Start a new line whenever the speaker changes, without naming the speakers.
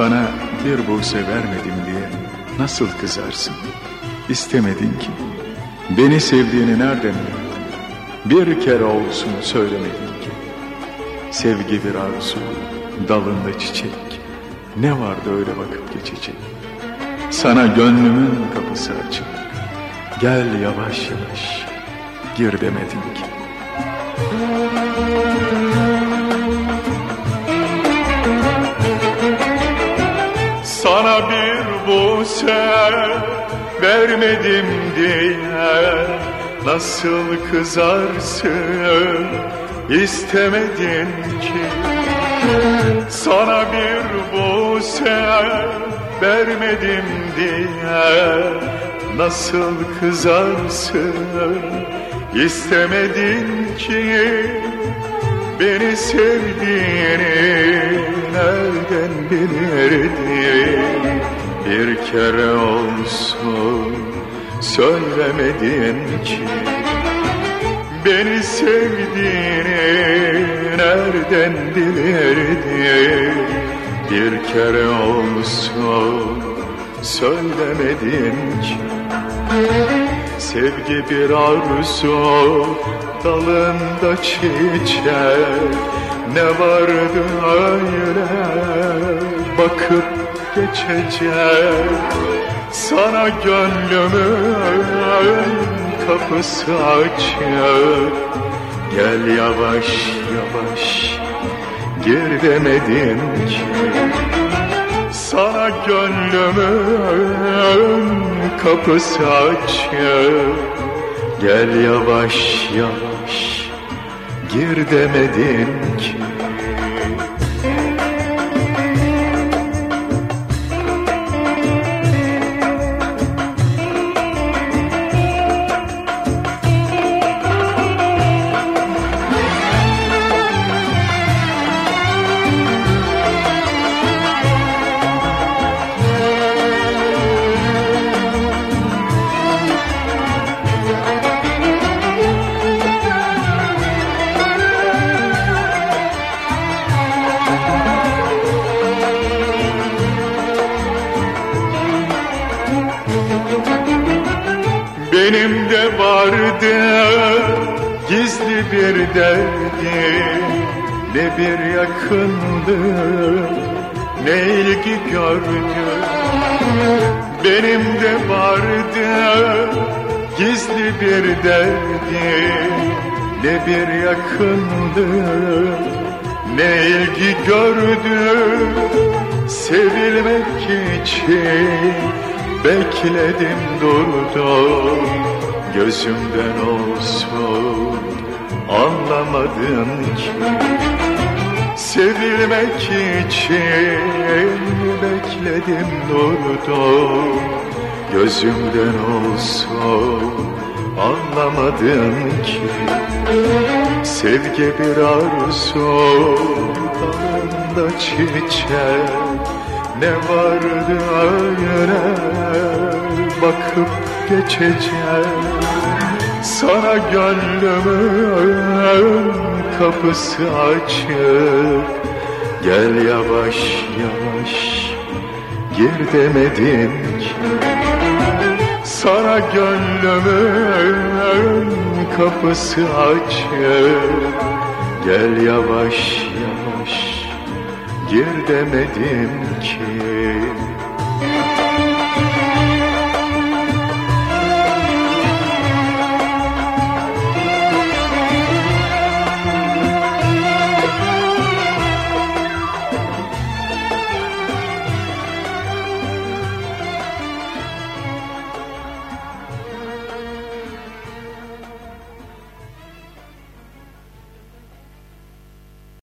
Sana bir buse vermedim diye nasıl kızarsın? İstemedin ki. Beni sevdiğini nereden bildin? Bir kere olsun söylemedin ki. Sevgi bir arzu, dalında çiçek. Ne vardı öyle bakıp geçecek? Sana gönlümün kapısı açık. Gel yavaş yavaş, gir demedin ki. Sana bir buse vermedim diye. Nasıl kızarsın? İstemedin ki. Sana bir buse vermedim diye. Nasıl kızarsın? İstemedin ki. Beni sevdiğini nereden bilirdi Bir kere olsun söylemedin ki. Beni sevdiğini nereden bilirdi Bir kere olsun söylemedin ki. Sevgi bir arzu dalında çiçek. Ne vardı öyle bakıp geçecek Sana gönlümün kapısı açık Gel yavaş yavaş gir demedin ki. Sana gönlümün kapısı açık Gel yavaş yavaş gir demedin ki Benim de vardı gizli bir derdim Ne bir yakınlık ne ilgi gördüm Benim de vardı gizli bir derdim Ne bir yakınlık ne ilgi gördüm Sevilmek için Bekledim durdum gözümden olsun Anlamadın ki. Sevilmek için bekledim durdum Gözümden olsun anlamadın ki. Sevgi bir arzu dalında çiçek ne vardı öyle bakıp geçeceğim. Sana gönlümün kapısı açık Gel yavaş yavaş gir demedim ki. Sana gönlümün kapısı açık Gel yavaş yavaş Gir demedim ki.